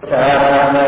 Thank you.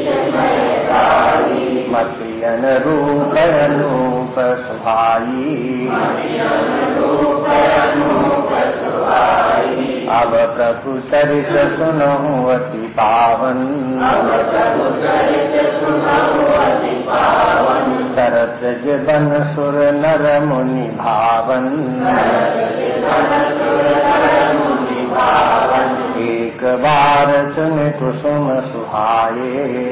रूप रूप सुभाई अब प्रभु चरित्र सुनहु अति पावन। तरत जन सुर नर मुनि भावन। एक बार चुन कुसुम सुहाये।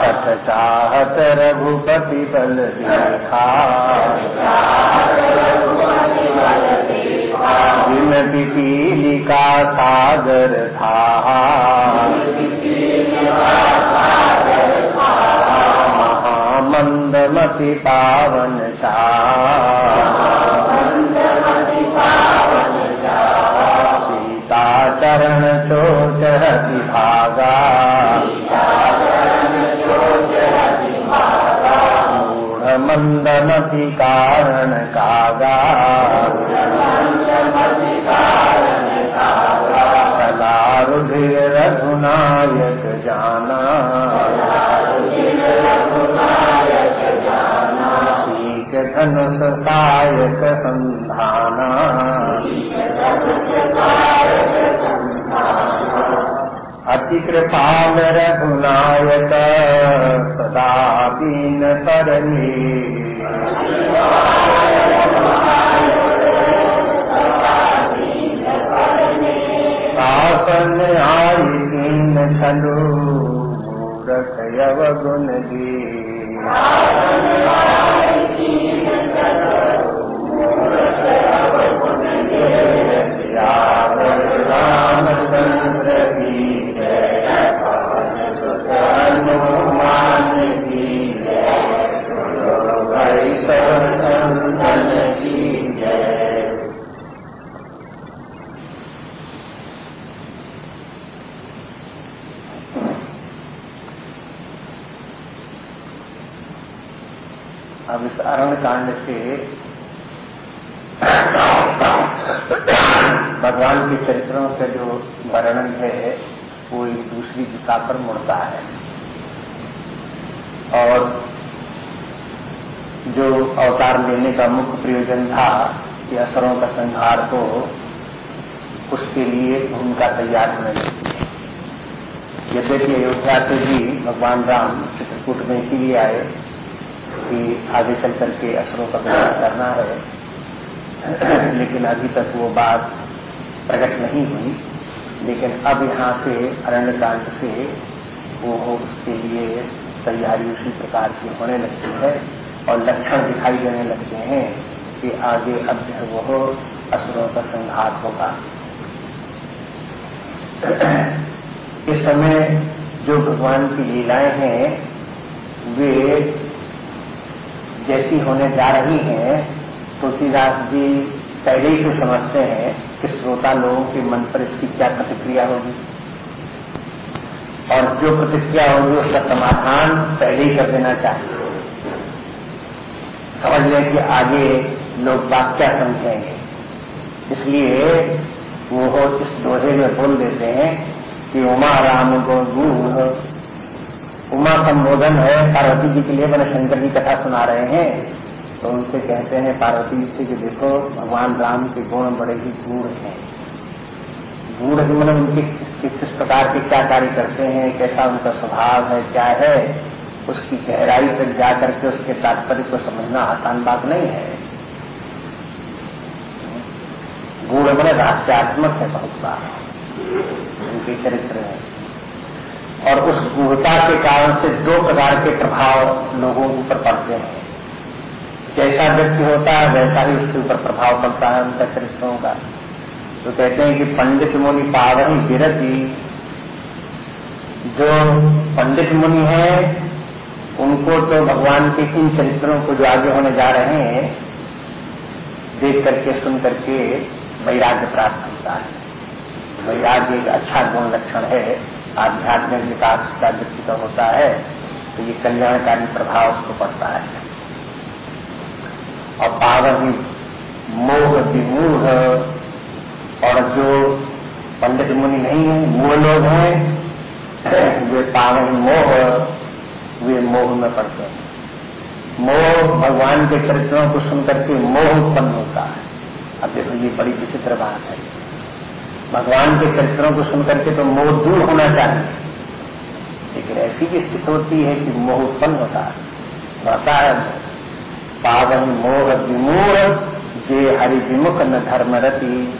सठ चाहत रघुपति बल देखा। पिपीलिका सागर था महामंदमति पावन सीता चरण चोचरति भागा मूढ़ मंदमति कारण कागा। सदा रुधिर रघुनायक जाना। सीख धनुष सायक संधाना अति कृपाल रघुनायक सदा दीन तरणी शासन आई दीन छलु मूरख यव गुण दी अरण कांड से भगवान के चरित्रों का जो वर्णन है, वो एक दूसरी दिशा पर मुड़ता है। और जो अवतार लेने का मुख्य प्रयोजन था, कि असरों का संहार को उसके लिए भूमिका तैयार होने लगती है यद्यपि अयोध्या से भी भगवान राम चित्रकूट में इसीलिए आए कि आगे चल करके असरों का विनाश करना है लेकिन अभी तक वो बात प्रकट नहीं हुई। लेकिन अब यहाँ से अरण्य कांड से वो उसके लिए तैयारी उसी प्रकार की होने लगती है और लक्षण दिखाई देने लगते हैं कि आगे अब जो वो असुरों का संघात होगा। इस समय जो भगवान की लीलाएँ हैं, वे जैसी होने जा रही हैं, तुलसीदास जी पहले ही से समझते हैं कि श्रोता लोगों के मन पर इसकी क्या प्रतिक्रिया होगी। और जो प्रतिक्रिया होगी, उसका समाधान पहले ही कर देना चाहिए। समझ लें कि आगे लोग बात क्या समझेंगे। इसलिए वो इस दोहे में बोल देते हैं कि उमा राम गो उमा संबोधन है, पार्वती जी के लिए मैंने शंकर जी कथा सुना रहे हैं। तो उनसे कहते हैं, पार्वती जी कि देखो, भगवान राम के गुण बड़े ही गूढ़ हैं। गूढ़ मतलब उनके किस प्रकार के क्या कार्य करते हैं, कैसा उनका स्वभाव है, क्या है, उसकी गहराई तक जा करके उसके तात्पर्य को समझना आसान बात नहीं है। गूढ़ बने रहस्यात्मक है बहुत बार उनके चरित्र है। और उस गूढ़ता के कारण से दो प्रकार के प्रभाव लोगों के ऊपर पड़ते हैं। जैसा व्यक्ति होता है, वैसा ही उसके ऊपर प्रभाव पड़ता है उनका चरित्रों का। तो कहते हैं कि पंडित मुनि पावन गिरती जो पंडित मुनि है, उनको तो भगवान के इन चरित्रों को जो आगे होने जा रहे हैं, देख करके, सुन करके वैराग्य प्राप्त होता है। वैराग्य एक अच्छा गुण लक्षण है। आध्यात्मिक विकास का व्यक्ति का होता है तो ये कल्याणकारी प्रभाव उसको पड़ता है। और पावन मोह विमूढ़ और जो पंडित मुनि नहीं है मूल लोग हैं, वे पावन मोह, वे मोह में पड़ते हैं। मोह भगवान के चरित्रों को सुनकर के मोह उत्पन्न होता है। अब देखो, ये बड़ी विचित्र बात है। भगवान के चरित्रों को सुनकर के तो मोह दूर होना चाहिए। लेकिन ऐसी भी स्थिति होती है कि मोह उत्पन्न होता है। बढ़ता है पावन मोह विमूढ़, जे हरि विमुख न धर्म रति।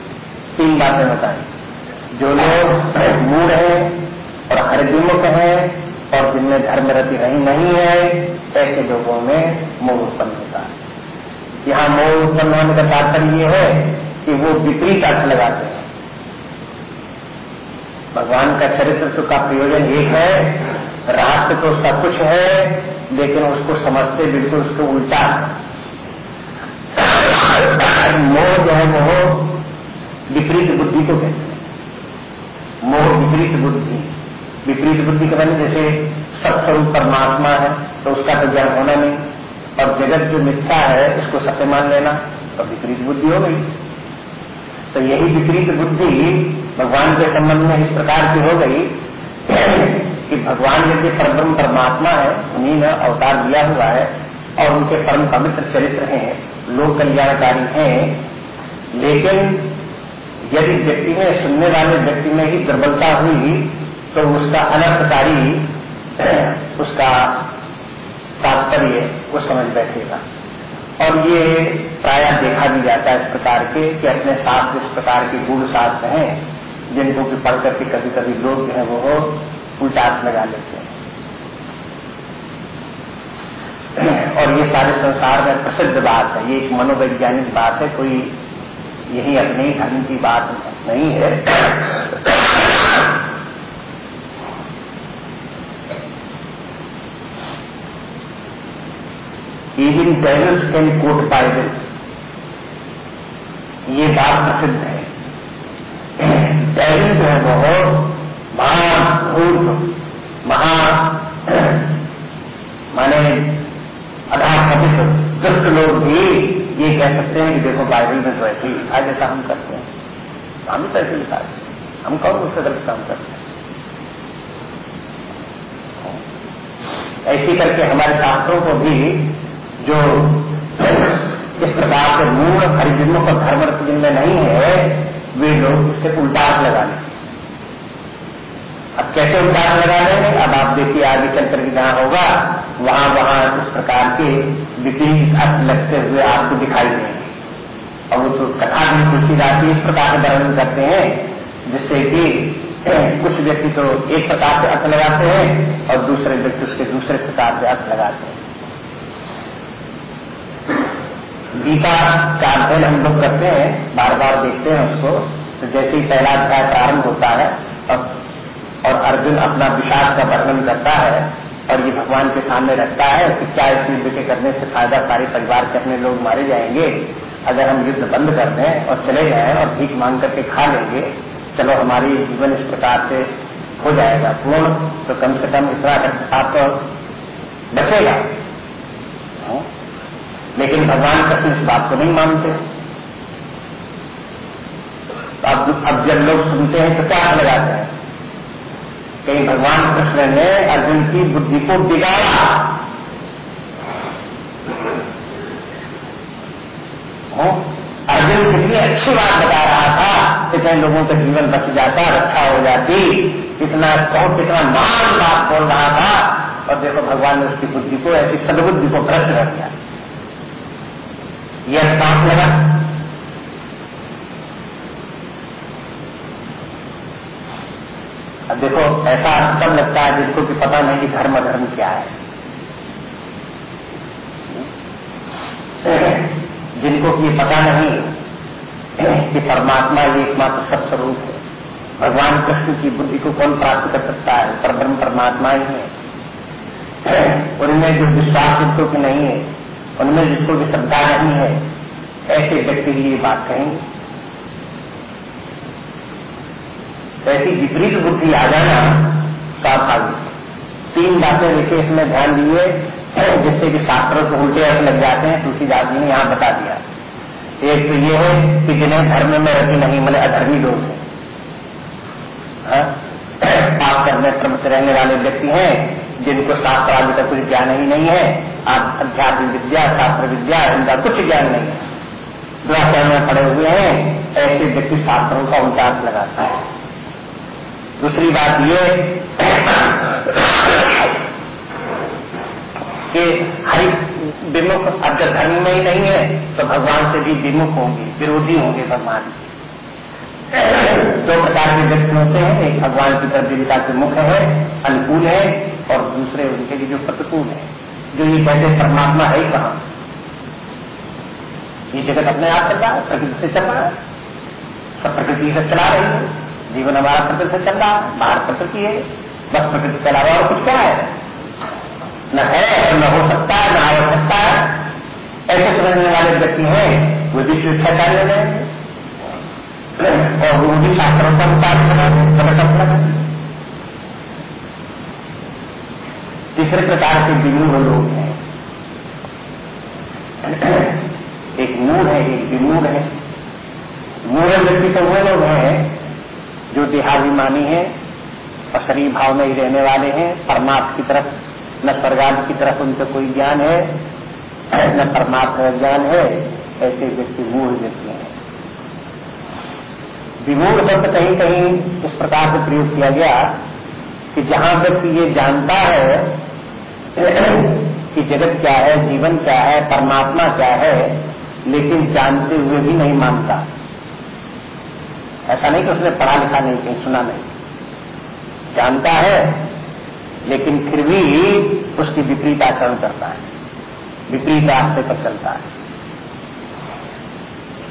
तीन बातें बताई। जो लोग मूढ़ है और हरि विमुख है और जिनमें धर्म रति रही नहीं है, ऐसे लोगों में मोह उत्पन्न होता है। यहाँ मोह उत्पन्न होने का तात्पर्य यह है कि वो विपरीत अर्थ लगाते हैं। भगवान का चरित्र का प्रयोजन एक है, रहस्य तो उसका कुछ है, लेकिन उसको समझते बिल्कुल उसको उल्टा। मोह जो है मोह विपरीत बुद्धि को कहते हैं। मोह विपरीत बुद्धि। विपरीत बुद्धि के बने जैसे सत्स्वरूप परमात्मा है तो उसका तो ज्ञान होना नहीं। और जगत जो मिथ्या है, इसको सत्य मान लेना तो विपरीत बुद्धि हो गई। तो यही विपरीत बुद्धि भगवान के संबंध में इस प्रकार की हो गई कि भगवान यदि परब्रह्म परमात्मा है, उन्हीं ने अवतार दिया हुआ है और उनके परम पवित्र चरित्र हैं, लोक कल्याणकारी हैं। लेकिन यदि व्यक्ति में, सुनने वाले व्यक्ति में ही दुर्बलता हुई तो उसका अनर्थकारी, उसका तात्पर्य वो समझ बैठेगा। और ये प्राय देखा भी जाता है इस प्रकार के कि अपने शास्त्र इस प्रकार के गुण शास्त्र हैं। जिनको भी पढ़ करके कभी कभी लोग जो है वो उल्टा लगा लेते हैं। और ये सारे संसार में प्रसिद्ध बात है। ये एक मनोवैज्ञानिक बात है। कोई यही अपने धर्म की बात नहीं है। Even devils can quote Bible ये बात प्रसिद्ध है। डेविल जो है बहुत महाभूत महा माने अधाकथित दुष्ट लोग भी ये कह सकते हैं कि देखो बाइबल में तो ऐसे ही लिखा जैसा हम करते हैं हम तो ऐसे लिखा हम कौन उससे गलत काम करते हैं। ऐसी करके हमारे शास्त्रों को भी, जो इस प्रकार के मूल हरिजनों का धर्म जिनमें नहीं है वे लोग इससे उल्टाट लगा लेंगे अब कैसे उल्टाट लगा लेंगे? अब आप देखिए आगे चल करके जहाँ होगा, वहाँ वहाँ इस प्रकार के विपरीत अर्थ लगते हुए आपको दिखाई देंगे। और वो तो कथा भी तुलसीदास इस प्रकार से वर्णन करते हैं, जिससे कि कुछ व्यक्ति तो एक प्रकार से अर्थ लगाते हैं और दूसरे व्यक्ति उसके दूसरे प्रकार से अर्थ लगाते हैं। गीता का अध्ययन हम लोग करते हैं बार बार देखते हैं उसको। तो जैसे ही पहला अध्याय प्रारंभ होता है और, और अर्जुन अपना विषाद का वर्णन करता है और ये भगवान के सामने रखता है कि क्या इस युद्ध के करने से फ़ायदा सारे परिवार के अपने लोग मारे जाएँगे? अगर हम युद्ध बंद कर दें और चले जाएँ और भीख मांग करके खा लेंगे चलो हमारी जीवन इस प्रकार से हो जाएगा। पूर्ण तो कम से कम इतना आप तो बचेगा। हाँ? लेकिन भगवान कृष्ण इस बात को नहीं मानते। तो अब अब जब लोग सुनते हैं तो क्या लगाते हैं? कहीं भगवान कृष्ण ने अर्जुन की बुद्धि को बिगाड़ा। अर्जुन कितनी अच्छी बात बता रहा था, कितने लोगों का जीवन बच जाता, रक्षा हो जाती, कितना बहुत, कितना महान बात बोल रहा था। और देखो, भगवान ने उसकी बुद्धि को, ऐसी सदबुद्धि को भ्रष्ट कर दिया। यह सांप लगा। अब देखो, ऐसा तब लगता है जिसको कि पता नहीं कि धर्म अधर्म क्या है। जिनको कि पता नहीं कि परमात्मा ये एकमात्र सब स्वरूप है। भगवान कृष्ण की बुद्धि को कौन प्राप्त कर सकता है? पर ब्रह्म परमात्मा ही है। उनमें जो विश्वास जिनको की नहीं है उनमें जिसको भी श्रद्धा नहीं है, ऐसे व्यक्ति की ये बात कहेंगे। ऐसी विपरीत बुद्धि आ जाना स्वाभाविक। तीन बातें देखिए, इसमें ध्यान दिए जिससे कि शास्त्रों को उल्टे अर्थ लग जाते हैं, तुलसीदास जी ने यहाँ बता दिया। एक तो ये है कि जिन्हें धर्म में रखी नहीं मतलब अधर्मी लोग हैं। हाँ? पाप करने क्रम से रहने वाले व्यक्ति हैं, जिनको शास्त्र आदि का कुछ ज्ञान ही नहीं है। अध्यात्म विद्या, शास्त्र विद्या, इनका कुछ ज्ञान नहीं है। दुराचार में पड़े हुए हैं, ऐसे व्यक्ति शास्त्रों का अर्थ लगाता है। दूसरी बात ये कि हरि विमुख अब जब धर्म में ही नहीं है तो भगवान से भी विमुख होंगे, विरोधी होंगे भगवान। दो प्रकार के व्यक्ति होते हैं, एक भगवान की तरफ़ जिनका के है, अनुकूल है, और दूसरे उनके लिए जो प्रतिकूल है। जो ये कहते परमात्मा है ही कहा? ये जगत अपने आप चल रहा है, प्रकृति से चल रहा है। सब प्रकृति से चला रही है। जीवन हमारा प्रकृति से चल रहा है, बाहर प्रकृति है। बस प्रकृति के अलावा और कुछ क्या है? न है और न हो सकता है, न हो सकता है। ऐसे समझने वाले व्यक्ति हैं, वो भी शिक्षा कार्य रहे और वो भी शास्त्रों का उतार प्रकार के विमूढ़ लोग हैं। एक मूल है, एक विमूढ़ है। मूल व्यक्ति तो वो लोग हैं जो देहाभिमानी है और शरीर भाव में ही रहने वाले हैं, परमात्मा की तरफ़, न स्वर्गाद की तरफ़ उनका कोई ज्ञान है, न परमात्मा का ज्ञान है, ऐसे व्यक्ति मूल व्यक्ति हैं। विमूढ़ शब्द कहीं कहीं इस प्रकार से प्रयोग किया गया कि जहाँ व्यक्ति ये जानता है कि जगत क्या है, जीवन क्या है, परमात्मा क्या है, लेकिन जानते हुए भी नहीं मानता। ऐसा नहीं कि उसने पढ़ा लिखा नहीं, कहीं सुना नहीं। जानता है, लेकिन फिर भी उसकी विपरीत आचरण करता है। विपरीत रास्ते पर चलता है।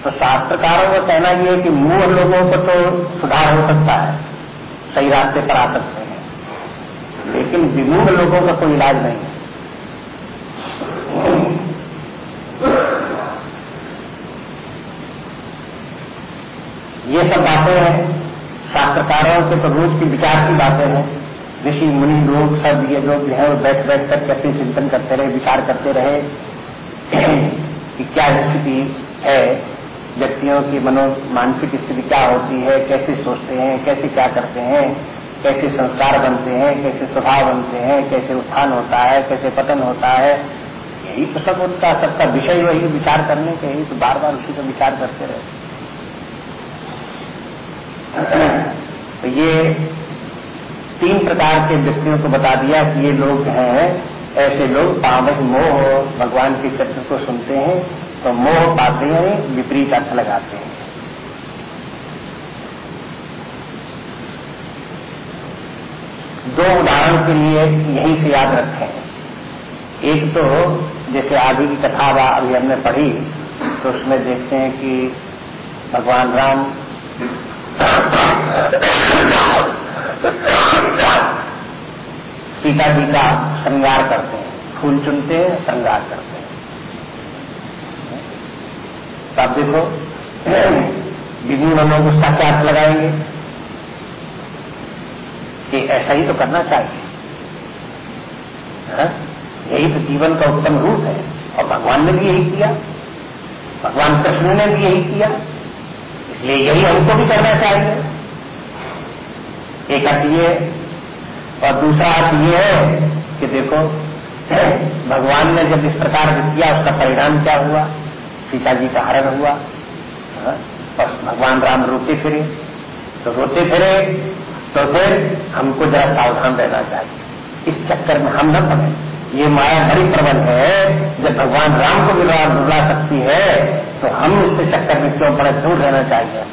तो शास्त्रकारों का कहना यह है कि मूल लोगों को तो सुधार हो सकता है, सही रास्ते पर आ सकते हैं। लेकिन विमूढ़ लोगों का कोई इलाज नहीं। ये सब बातें हैं, शास्त्रकारों के तो रोज की विचार की बातें हैं। ऋषि, मुनि लोग, सब ये लोग जो है बैठ बैठ कर कैसे चिंतन करते रहे, विचार करते रहे कि क्या स्थिति है, व्यक्तियों की मनो, मानसिक स्थिति क्या होती है, कैसे सोचते हैं, कैसे क्या करते हैं। कैसे संस्कार बनते हैं, कैसे स्वभाव बनते हैं, कैसे उत्थान होता है, कैसे पतन होता है, यही तो सब उनका, सबका विषय वही विचार करने के यही तो बार बार उसी का विचार करते रहे तो ये तीन प्रकार के व्यक्तियों को बता दिया कि ये लोग हैं, ऐसे लोग पावक मोह, भगवान के चरित्र को सुनते हैं तो मोह पाते हैं, विपरीत अर्थ लगाते हैं। दो उदाहरण के लिए यहीं से याद रखें। एक तो जैसे आदि की कथा अभी हमने पढ़ी तो उसमें देखते हैं कि भगवान राम सीता जी का श्रृंगार करते हैं। फूल चुनते हैं श्रृंगार करते हैं। तो आप देखो विभिन्न लोग उसका क्या लगाएँगे? कि ऐसा ही तो करना चाहिए। हा? यही तो जीवन का उत्तम रूप है। और भगवान ने भी यही किया। भगवान कृष्ण ने भी यही किया। इसलिए यही हमको भी करना चाहिए। एक अर्थ ये और दूसरा अर्थ ये है कि देखो भगवान ने जब इस प्रकार किया उसका परिणाम क्या हुआ? सीता जी का हरण हुआ। हाँ, बस भगवान राम रोते फिरे। तो रोते फिरे तो फिर हमको जरा सावधान रहना चाहिए। इस चक्कर में हम न पड़े। ये माया बड़ी प्रबल है। जब भगवान राम को विवाह बुला सकती है तो हम इससे चक्कर में क्यों बड़े दूर रहना चाहिए?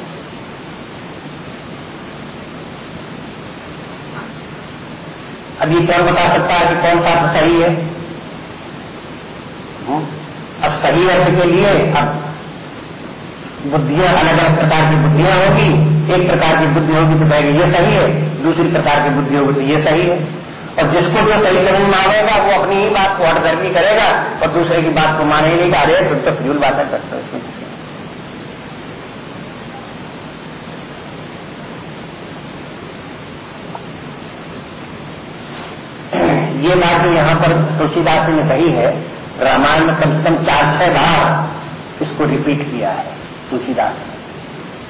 ये कौन बता सकता है कि कौन सा सही है? हम्म? अब सही अर्थ के लिए अब बुद्धियाँ अलग अलग प्रकार की बुद्धियाँ होगी। एक प्रकार की बुद्धि होगी तो कहेगी, ये सही है। दूसरी प्रकार की बुद्धि होगी तो ये सही है। और जिसको जो सही समझ में आएगा वो अपनी ही बात को हटदर्मी करेगा और दूसरे की बात को माने ही नहीं का अरे फिर तो फ्यूल बातें करते ये बात जो यहाँ पर तुलसीदास ने कही है, रामायण में कम से कम चार, छह बार इसको रिपीट किया है तुलसीदास ने।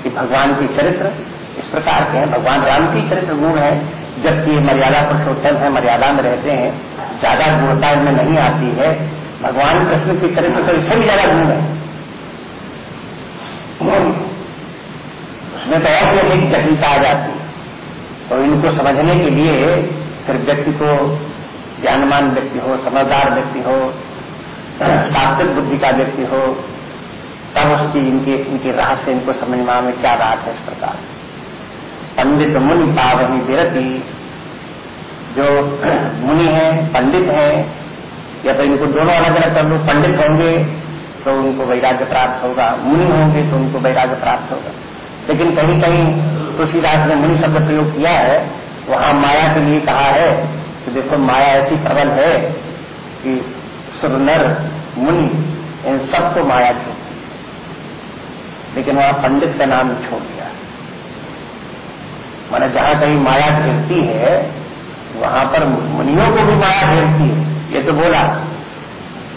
कि भगवान के चरित्र इस प्रकार के हैं। भगवान राम की चरित्र गुण है, जबकि ये मर्यादा पुरुषोत्तम है, मर्यादा में रहते हैं। ज़्यादा गुणता इनमें नहीं आती है। भगवान कृष्ण की चरित्र तो इससे भी ज़्यादा गुण है। उसमें तो और भी अधिक जटिलता आ जाती है। तो इनको समझने के लिए फिर व्यक्ति को ज्ञानमान व्यक्ति हो, समझदार व्यक्ति हो सात्विक बुद्धि का व्यक्ति हो तब उसकी इनके इनके रहस्य, इनको समझ में क्या बात है इस प्रकार पंडित मुनि पावनी विरति जो मुनि है, पंडित है, या तो इनको दोनों अलग अलग कर लो पंडित होंगे तो उनको वैराग्य प्राप्त होगा, मुनि होंगे तो उनको वैराग्य प्राप्त होगा। लेकिन कहीं कहीं तुलसीदास ने मुनि शब्द प्रयोग किया है, वहाँ माया के लिए कहा है कि देखो, माया ऐसी प्रबल है कि सुर नर मुनि, इन सबको माया छोड़ लेकिन वहाँ पंडित का नाम छोड़ दिया। माने जहाँ कहीं माया घेरती है, वहाँ पर मुनियों को भी माया घेरती है, ये तो बोला।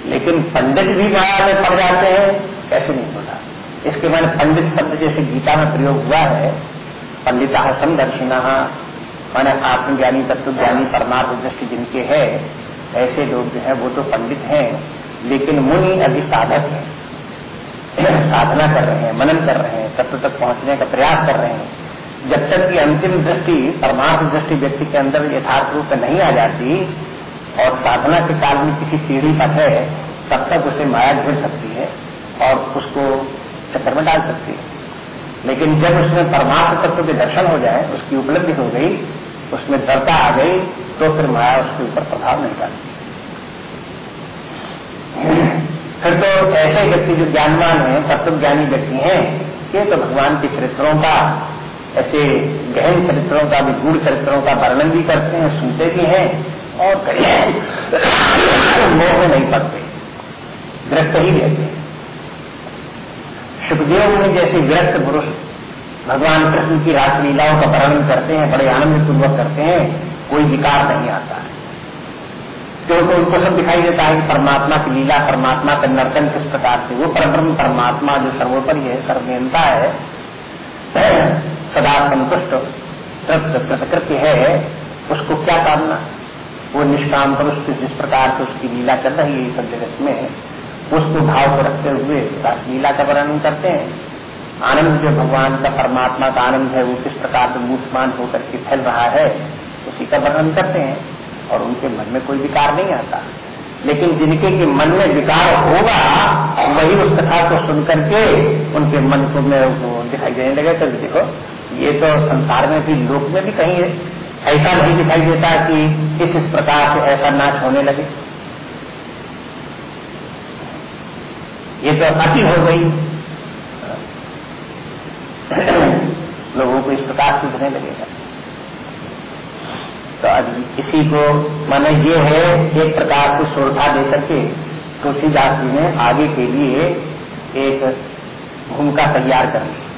लेकिन पंडित भी माया में पड़ जाते हैं, कैसे नहीं बोला? इसके मैंने पंडित शब्द जैसे गीता में प्रयोग हुआ है, पंडित समदर्शिना, माने आत्मज्ञानी, तत्वज्ञानी परमात्म दृष्टि जिनके है, ऐसे लोग जो है, वो तो पंडित हैं, लेकिन मुनि अभी साधक है। साधना कर रहे हैं, मनन कर रहे हैं, तत्व तक पहुँचने का प्रयास कर रहे हैं। जब तक की अंतिम दृष्टि, परमार्थ दृष्टि व्यक्ति के अंदर यथार्थ रूप में नहीं आ जाती और साधना के काल में किसी सीढ़ी पर है, तब तक उसे माया घेर सकती है और उसको चक्कर में डाल सकती है। लेकिन जब उसमें परमार्थ तत्व के दर्शन हो जाए, उसकी उपलब्धि हो गई, उसमें दरता आ गई तो फिर माया उसके ऊपर प्रभाव नहीं डालती। फिर तो ऐसे व्यक्ति जो ज्ञानवान है तत्व ज्ञानी व्यक्ति हैं, ये तो भगवान के चरित्रों का, ऐसे गहन चरित्रों का भी गूढ़ चरित्रों का वर्णन भी करते हैं, सुनते भी हैं, और मोह में नहीं पड़ते विरक्त ही रहते हैं। सुखदेव में जैसे विरक्त पुरुष भगवान कृष्ण की रासलीलाओं का वर्णन करते हैं, बड़े आनंद पूर्वक करते हैं, कोई विकार नहीं आता। है क्योंकि उनको सब दिखाई देता है कि परमात्मा की लीला, परमात्मा का नर्तन किस प्रकार से, वो परब्रह्म परमात्मा जो सर्वोपरि है सर्वनियंता है सदा संतुष्ट प्रकृति है, उसको क्या कामना? वो निष्काम पुरुष जिस प्रकार से उसकी लीला चल रही है सब जगत में उसको भाव को रखते हुए लीला का वर्णन करते हैं। आनंद जो भगवान का, परमात्मा का आनंद है, वो किस प्रकार से मूर्तमान होकर के फैल रहा है, उसी का वर्णन करते हैं। और उनके मन में कोई विकार नहीं आता। लेकिन जिनके के मन में विकार होगा, वही उस कथा को सुनकर के उनके मन को में दिखाई देने लगे तो देखो, ये तो संसार में भी, लोक में भी कहीं है ऐसा नहीं दिखाई देता कि इस इस प्रकार से ऐसा नाच होने लगे। ये तो अति हो गई। लोगों को इस प्रकार दिखने लगेगा। तो इसी को माने ये है, एक प्रकार से सुरक्षा देकर के तुलसीदास जी ने आगे के लिए एक भूमिका तैयार कर ली।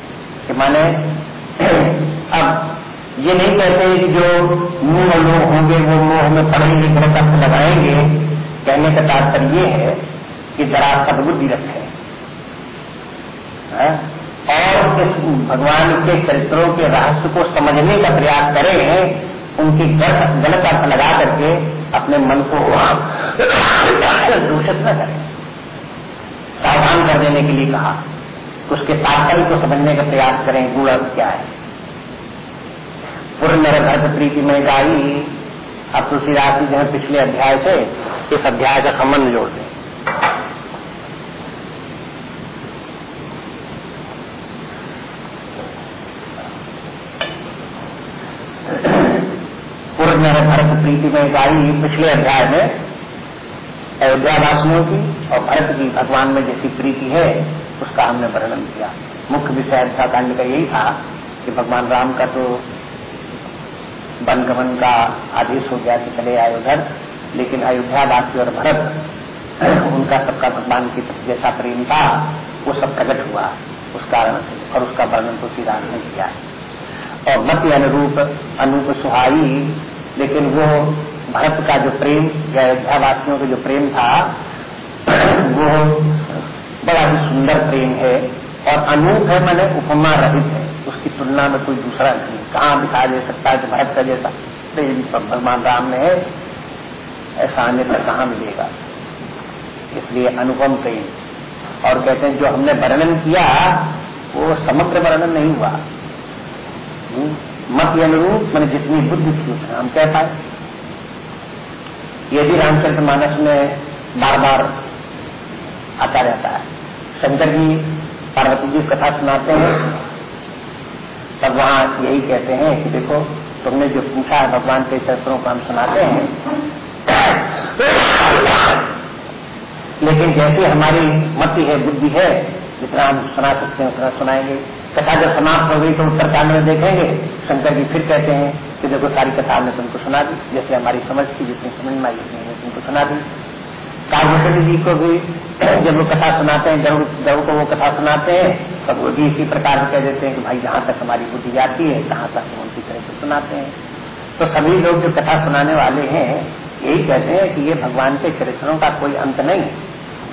कि माने, अब ये नहीं कहते कि जो मुँह लोग होंगे, वो मोह में पढ़ेंगे गलत अर्थ लगाएँगे। कहने का तात्पर्य ये है कि जरा सदबुद्धि रखें। और इस भगवान के चरित्रों के रहस्य को समझने का प्रयास करें। उनकी गलत अर्थ लगा करके अपने मन को दूषित न करें। सावधान कर देने के लिए कहा। उसके तात्पर्य को समझने का प्रयास करें, गुण अर्थ क्या है। पूर्ण मेरे घर प्रीति में गाई अब तुलसीदास जी जो है, पिछले अध्याय से इस अध्याय का संबंध जोड़ दें पूर्व में भरत प्रीति में गाई पिछले अध्याय में अयोध्या वासियों की और भरत की, भगवान में जैसी प्रीति है, उसका हमने वर्णन किया। मुख्य विषय अध्या कांड का यही था कि भगवान राम का तो वन गमन का आदेश हो गया कि चले आए उधर, लेकिन अयोध्या वासी और भरत, उनका सबका भगवान की जैसा प्रेम था, वो सब प्रकट हुआ उस कारण से, और उसका वर्णन तो श्री राम ने किया है। और मत अनुरूप, अनूप सुहाई लेकिन वो भरत का जो प्रेम, या अयोध्यावासियों का जो प्रेम था, वो बड़ा ही सुंदर प्रेम है और अनूप है मैंने उपमा रहित है। उसकी तुलना में कोई दूसरा नहीं। कहाँ दिखा दे सकता है कि भरत का जैसा? प्रेम भगवान राम में है। ऐसा आने पर कहाँ मिलेगा? इसलिए अनुपम प्रेम और कहते हैं, जो हमने वर्णन किया, वो समग्र वर्णन नहीं हुआ। मत अनुरूप मैंने जितनी बुद्धि थी उतना हम कह पाए। यदि रामचरित मानस में बार बार आता रहता है। शंकर जी पार्वती जी कथा सुनाते हैं, तब वहाँ यही कहते हैं कि देखो, तुमने जो पूछा है भगवान के चरित्रों को हम सुनाते हैं। लेकिन जैसे हमारी मति है, बुद्धि है, जितना हम सुना सकते हैं, उतना सुनाएँगे। कथा जब समाप्त हो गई तो उत्तरकांड में देखेंगे। शंकर जी फिर कहते हैं कि देखो, सारी कथा हमने तुमको सुना दी, जैसे हमारी समझ थी, जितनी समझ में आई, उतनी तुमको सुना दी। काव्यपति जी को भी जब वो कथा सुनाते हैं जब को वो कथा सुनाते हैं तब वो भी इसी प्रकार कह देते हैं कि भाई, जहाँ तक हमारी बुद्धि जाती है कहाँ तक हम उनकी तरह से सुनाते हैं। तो सभी लोग जो कथा सुनाने वाले हैं, यही कहते हैं कि ये भगवान के चरित्रों का कोई अंत नहीं।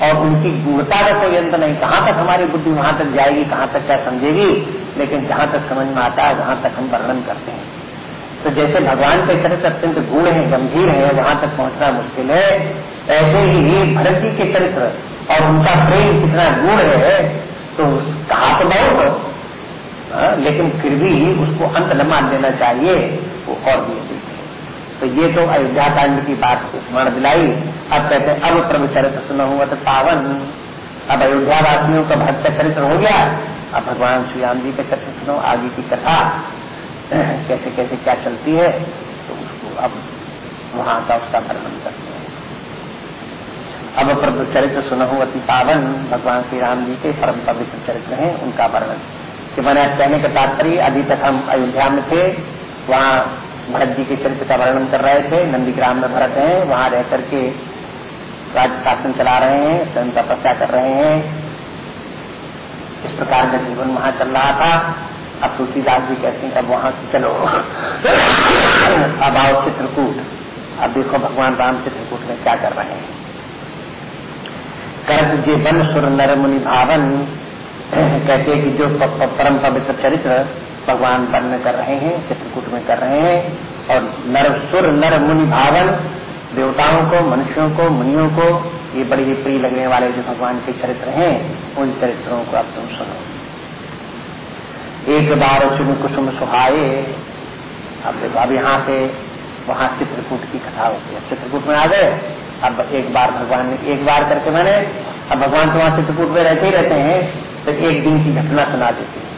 और उनकी गुणता का कोई अंत नहीं। कहाँ तक हमारी बुद्धि वहाँ तक जाएगी कहाँ तक क्या समझेगी? लेकिन जहाँ तक समझ में आता है वहाँ तक हम वर्णन करते हैं। तो जैसे भगवान के चरित्र अत्यंत गुण है गंभीर है वहाँ तक पहुँचना मुश्किल है। ऐसे ही भरत जी के चरित्र और उनका प्रेम कितना गुण है तो कहा तो बहुत हाँ, लेकिन फिर भी उसको अंत न मान लेना चाहिए वो और भी तो ये तो अयोध्या कांड की बात स्मरण दिलाई अब कहते अब प्रभु चरित्र सुना हुआ तो पावन। अब अयोध्या वासियों का भक्त चरित्र हो गया। अब भगवान श्री राम जी का चरित्र सुनो आगे की कथा। कैसे कैसे क्या चलती है? तो उसको अब वहाँ का उसका वर्णन करते हैं। अब प्रभु चरित्र सुना हुआ पावन भगवान श्री राम जी के परम पवित्र चरित्र हैं उनका वर्णन। कि मैंने कहने का तात्पर्य अभी तक हम अयोध्या में थे वहाँ भरत जी के चरित्र का वर्णन कर रहे थे, नंदीग्राम में भरत हैं, वहाँ रह करके राज्य शासन चला रहे हैं, स्वयं तपस्या कर रहे हैं। इस प्रकार का जीवन वहाँ चल रहा था। अब तुलसीदास जी कहते हैं, अब वहाँ से चलो। अब आओ चित्रकूट। अब देखो भगवान राम चित्रकूट में क्या कर रहे हैं। कर्ज जे बन सुर नर मुनि भावन। कहते हैं कि जो परम पवित्र चरित्र भगवान वर्ण कर रहे हैं, चित्रकूट में कर रहे हैं, और नर सुर, नर मुनि भावन, देवताओं को, मनुष्यों को, मुनियों को, ये बड़े ही प्रिय लगने वाले जो भगवान के चरित्र हैं, उन चरित्रों को अब तुम सुनो। एक बार चुन कुसुम सुहाए अब देखो, अब यहाँ से वहाँ चित्रकूट की कथा होती है। चित्रकूट में आ गए, अब एक बार भगवान ने एक बार करके मैंने, अब भगवान तो वहाँ चित्रकूट में रहते ही रहते हैं तो एक दिन की घटना सुना देते हैं।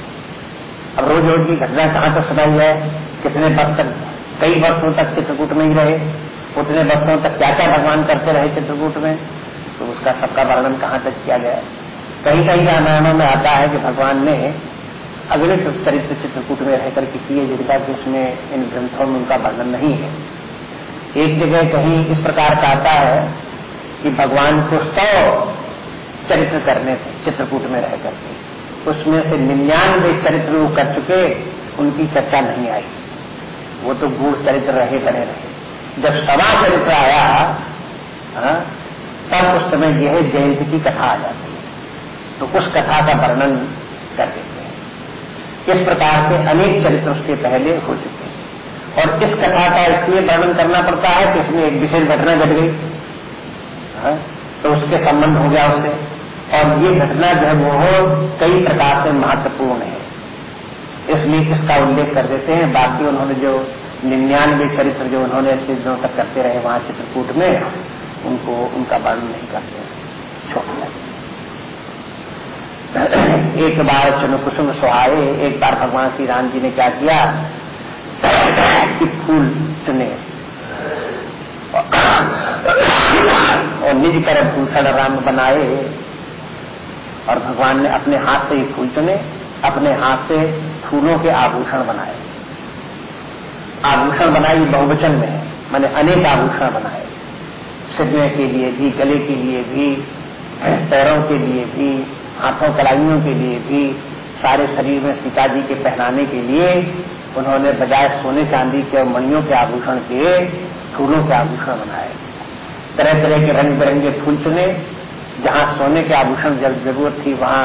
अब रोज रोज की घटना कहाँ तक सुनाई है? कितने वर्ष तक? कई वर्षों तक चित्रकूट में ही रहे। उतने वर्षों तक क्या क्या भगवान करते रहे चित्रकूट में? तो उसका सबका वर्णन कहाँ तक किया गया कहीं कहीं रामायणों में आता है कि भगवान ने अगले चरित्र चित्रकूट में रहकर के किए, जिनका कि उसमें इन ग्रंथों में उनका वर्णन नहीं है। एक जगह कहीं इस प्रकार का आता है कि भगवान को सौ चरित्र करने थे, चित्रकूट में रह करके। उसमें से निन्यानवे चरित्र वो कर चुके उनकी चर्चा नहीं आई। वो तो गूढ़ चरित्र रहे बने रहे। जब सवा चरित्र आया हाँ, तब उस समय यह जयंती की कथा आ जाती है। तो उस कथा का वर्णन कर देते हैं। इस प्रकार के अनेक चरित्र उसके पहले हो चुके हैं। और इस कथा का इसलिए वर्णन करना पड़ता है कि इसमें एक विशेष घटना घट गई। हाँ, तो उसके संबंध हो गया उससे। और ये घटना जो है वो कई प्रकार से महत्वपूर्ण है। इसलिए इसका उल्लेख कर देते हैं। बाकी उन्होंने जो निन्यानवे चरित्र जो उन्होंने इतने दिनों तक करते रहे वहाँ चित्रकूट में, उनको, उनका वर्णन नहीं करते एक बार चुन कुसुम सुहाए, एक बार भगवान श्री राम जी ने क्या किया? कि फूल चुने। और निज कर भूषण राम बनाए। और भगवान ने अपने हाथ से ही फूल चुने, अपने हाथ से फूलों के आभूषण बनाए। आभूषण बनाए बहुवचन में है। मैंने अनेक आभूषण बनाए। सिरने के लिए भी, गले के लिए भी, पैरों के लिए भी, हाथों कलाइयों के लिए भी, सारे शरीर में सीता जी के पहनाने के लिए उन्होंने बजाय सोने चांदी के और मणियों के आभूषण के फूलों के आभूषण बनाए। तरह तरह के रंग बिरंगे फूल चुने जहाँ सोने के आभूषण ज़रूरत थी, वहाँ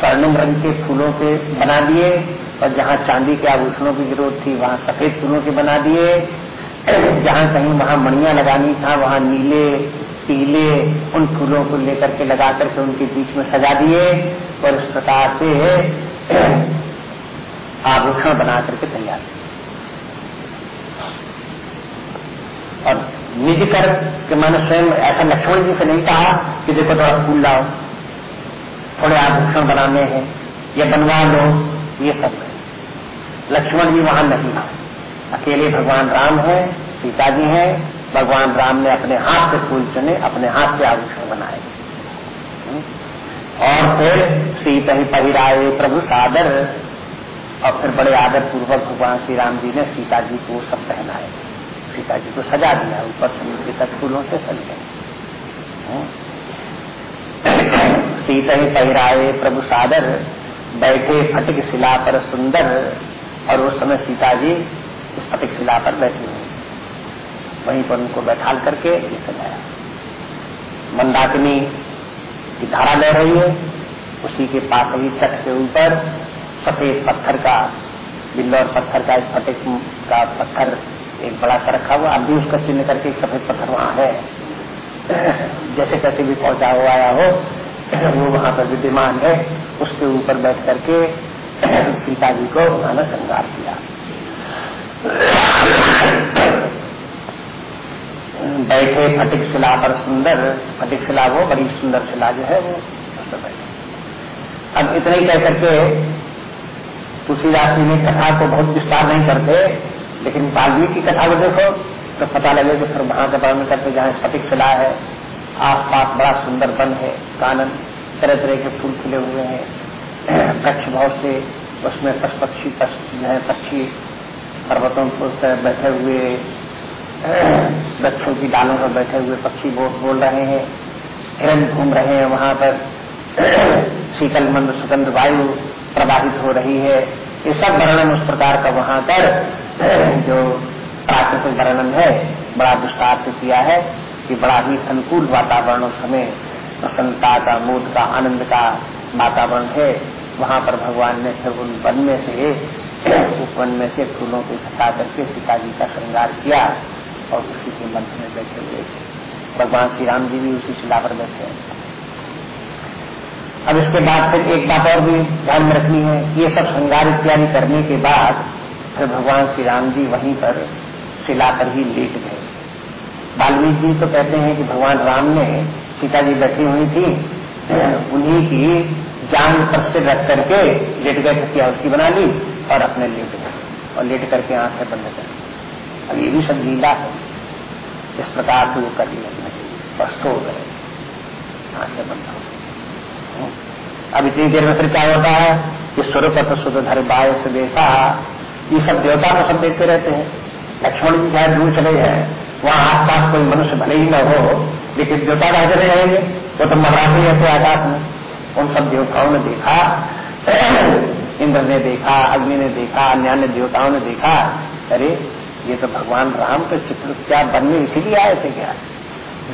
स्वर्णिम रंग के फूलों के बना दिए और जहाँ चांदी के आभूषणों की ज़रूरत थी, वहाँ सफ़ेद फूलों के बना दिए। जहाँ कहीं वहाँ मणिया लगानी था, वहाँ नीले, पीले उन फूलों को लेकर के लगा करके उनके बीच में सजा दिए और इस प्रकार से आभूषण बना करके तैयार और निज कर के मैंने स्वयं ऐसा लक्ष्मण जी से नहीं कहा कि देखो थोड़ा फूल लाओ, थोड़े आभूषण बनाने हैं, या बनवा लो, ये सब। लक्ष्मण जी वहाँ नहीं अकेले भगवान राम है, सीता जी हैं, भगवान राम ने अपने हाथ से फूल चुने, अपने हाथ से आभूषण बनाए। और फिर सीता ही पहिराए प्रभु सादर, और फिर बड़े आदर पूर्वक भगवान श्री राम जी ने सीता जी को सब पहनाए। सीता जी को सजा दिया, ऊपर से नीचे तक फूलों से सज गए। सीता ही पहिराए प्रभु सादर, बैठे फटिक शिला पर सुंदर, और उस समय सीता जी इस फटिक शिला पर बैठी हुई वहीं पर उनको बैठाल करके ये सजाया। मंदाकिनी की धारा ले रही है, उसी के पास ही तट के ऊपर सफ़ेद पत्थर का, बिल्लौर पत्थर का इस फटिक का पत्थर एक बड़ा सा रखा हुआ अब भी उसका चिन्ह करके एक सफ़ेद पत्थर वहाँ है। जैसे कैसे भी पहुँचा हुआ आया हो, वो वहाँ पर विद्यमान है। उसके ऊपर बैठ करके सीता जी को उन्होंने श्रृंगार किया। बैठे फटिक शिला पर सुंदर, फटिक शिला वो बड़ी सुंदर शिला जो है वो बैठे। अब इतना ही कह करके तुलसीदास जी ने कथा को बहुत विस्तार नहीं करते। लेकिन वाल्मीकि की कथा को देखो तो पता लगे कि फिर वहाँ का वर्णन करते जहाँ स्फटिक शिला है आस पास बड़ा सुंदर वन है, कानन तरह तरह के फूल खिले हुए हैं वृक्ष भाव से, उसमें पशु पक्षी जो है, पक्षी, पर्वतों पर बैठे हुए, वृक्षों की डालों पर बैठे हुए पक्षी बोल बोल रहे हैं हिरन घूम रहे हैं, वहाँ पर शीतल मंद सुगंध वायु प्रवाहित हो रही है। ये सब वर्णन उस प्रकार का वहाँ पर जो प्राकृतिक वर्णन है, बड़ा विस्तार से किया है कि बड़ा ही अनुकूल वातावरण समय प्रसन्नता का, मोद का, आनंद का वातावरण है। वहाँ पर भगवान ने फिर उन वन में से उस वन में से फूलों को इकट्ठा करके सीता जी का श्रृंगार किया और उसी के मंत्र में बैठे हुए भगवान श्री राम जी भी उसी शिला पर बैठे अब इसके बाद फिर एक बात और भी ध्यान में रखनी है। ये सब श्रृंगार इत्यादि करने के बाद फिर भगवान श्री राम जी वहीं पर शिला पर ही लेट गए। वाल्मीकि जी तो कहते हैं कि भगवान राम ने सीता जी बैठी हुई थी, उन्हीं की जान पर से रख करके लेट गए तकिया उसकी बना ली और अपने लेट गए और लेट करके आँखें बंद कर अब ये भी सब लीला है। इस प्रकार से वो कर लिया स्पष्ट हो गए। आँखें बनता हूँ अब इतनी देर में फिर क्या होता है? कि स्वरूप शुद्ध धर बाय देशा ये सब देवता को सब देखते रहते हैं। लक्ष्मण जी चाहे दूर चले जाए, वहाँ आस पास कोई मनुष्य भले ही न हो, लेकिन देवता कहा चले जाएँगे वो तो मराठी रहते आकाश में। उन सब देवताओं ने देखा, इंद्र ने देखा, अग्नि ने देखा अन्य अन्य देवताओं ने देखा, अरे, ये तो भगवान राम के चित्र क्या बनने इसीलिए आए थे क्या?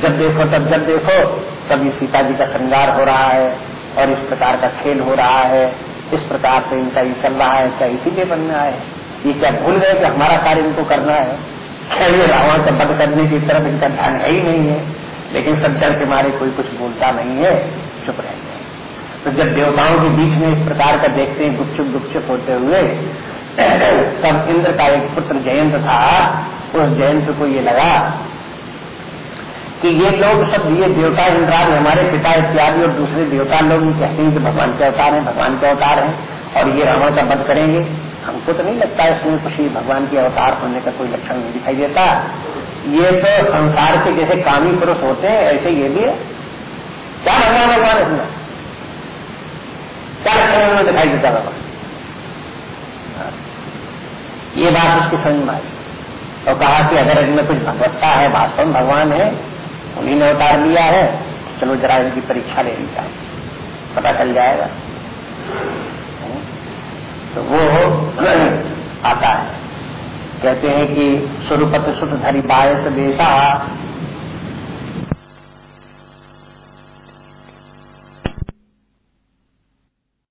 जब देखो, तब जब देखो तब ये सीता जी का श्रृंगार हो रहा है और इस प्रकार का खेल हो रहा है। इस प्रकार से इनका ये चल रहा है, क्या इसीलिए बनने आए ये क्या भूल गए कि हमारा कार्य इनको करना है? क्या ये रावण का बद करने की तरफ़ इनका ध्यान है ही नहीं है। लेकिन सब डर के मारे कोई कुछ बोलता नहीं है। चुप रह गए। तो जब देवताओं के बीच में इस प्रकार का देखते हैं, गुपचुप गुपचुप होते हुए, तब इंद्र का एक पुत्र जयंत था। उस जयंत को ये लगा कि ये लोग सब, ये देवता इंद्राज, हमारे पिता इत्यादि और दूसरे देवता लोग कहते हैं कि भगवान के अवतार हैं, भगवान के अवतार हैं और ये रावण का वध करेंगे। हमको तो नहीं लगता है इसमें कुछ भगवान के अवतार होने का कोई लक्षण नहीं दिखाई देता। ये तो संसार के जैसे कामी पुरुष होते हैं, ऐसे ये भी है। क्या भगवान भगवान इसमें? क्या लक्षण में दिखाई देता भगवान ये बात उसकी समझ में आई। और कहा कि अगर इनमें कुछ भगवत्ता है, वास्तव में भगवान है, उन्हीं ने अवतार लिया है चलो जरा इनकी परीक्षा ले ली पता चल जाएगा। तो वो आता है। कहते हैं कि स्वरूपत सुत धरी बायस देशा